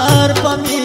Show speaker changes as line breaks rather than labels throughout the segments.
یار پمی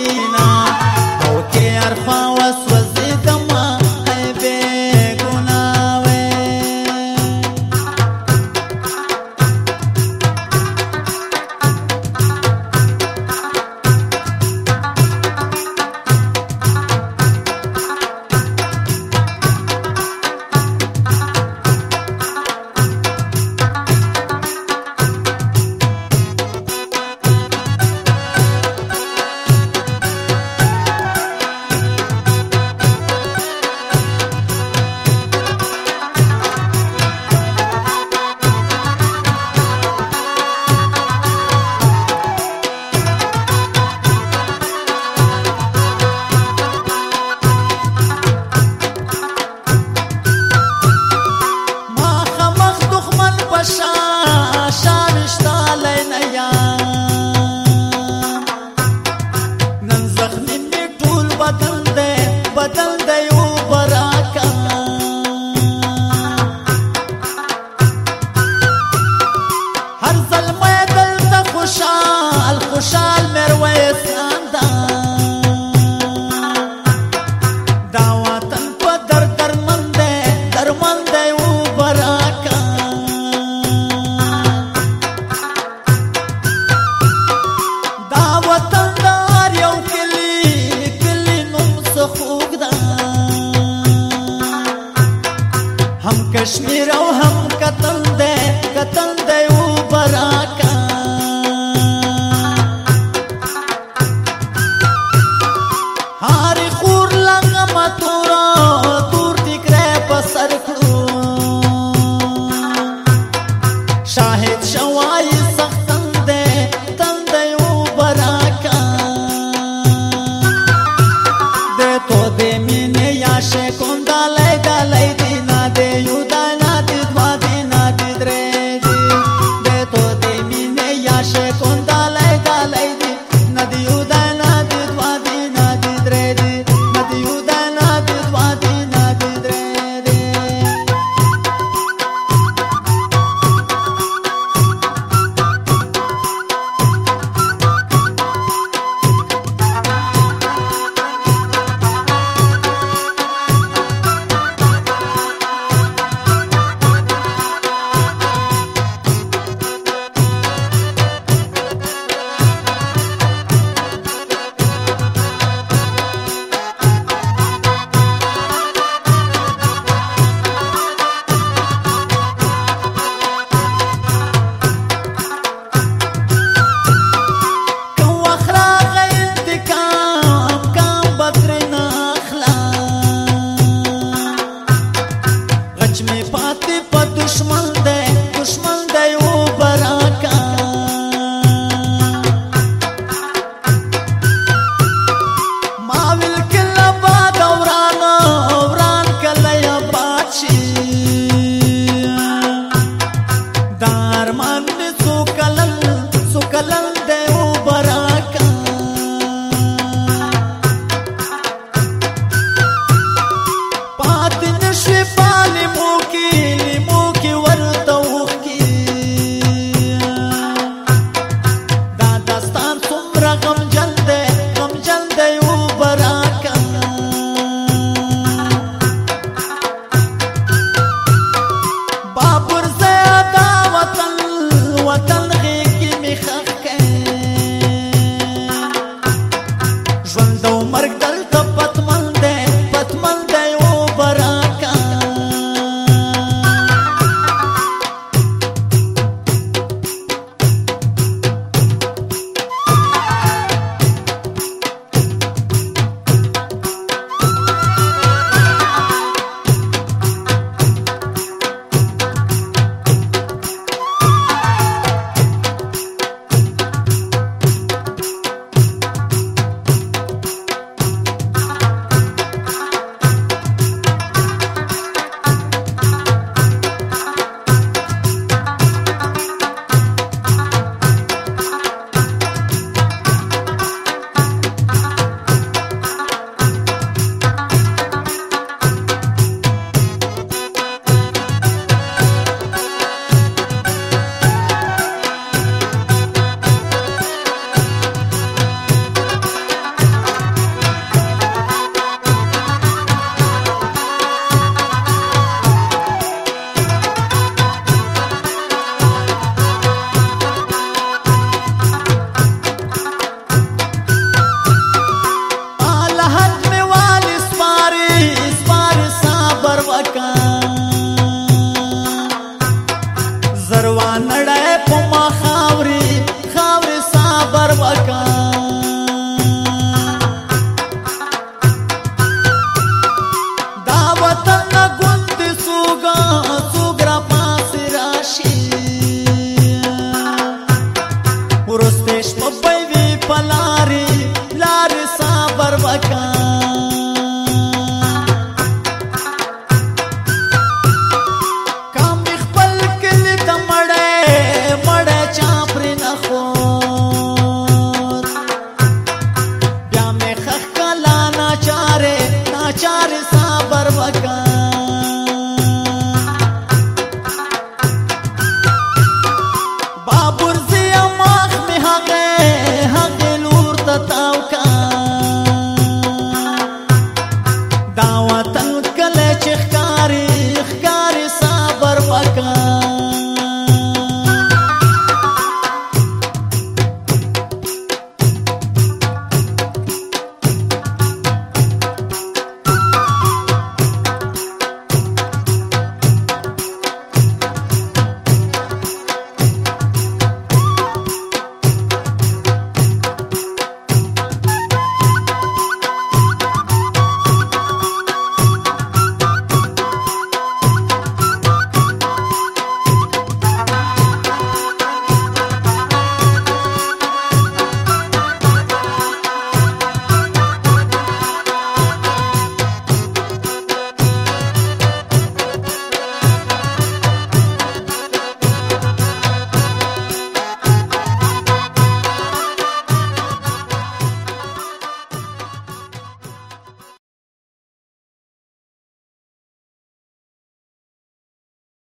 রে Christmas.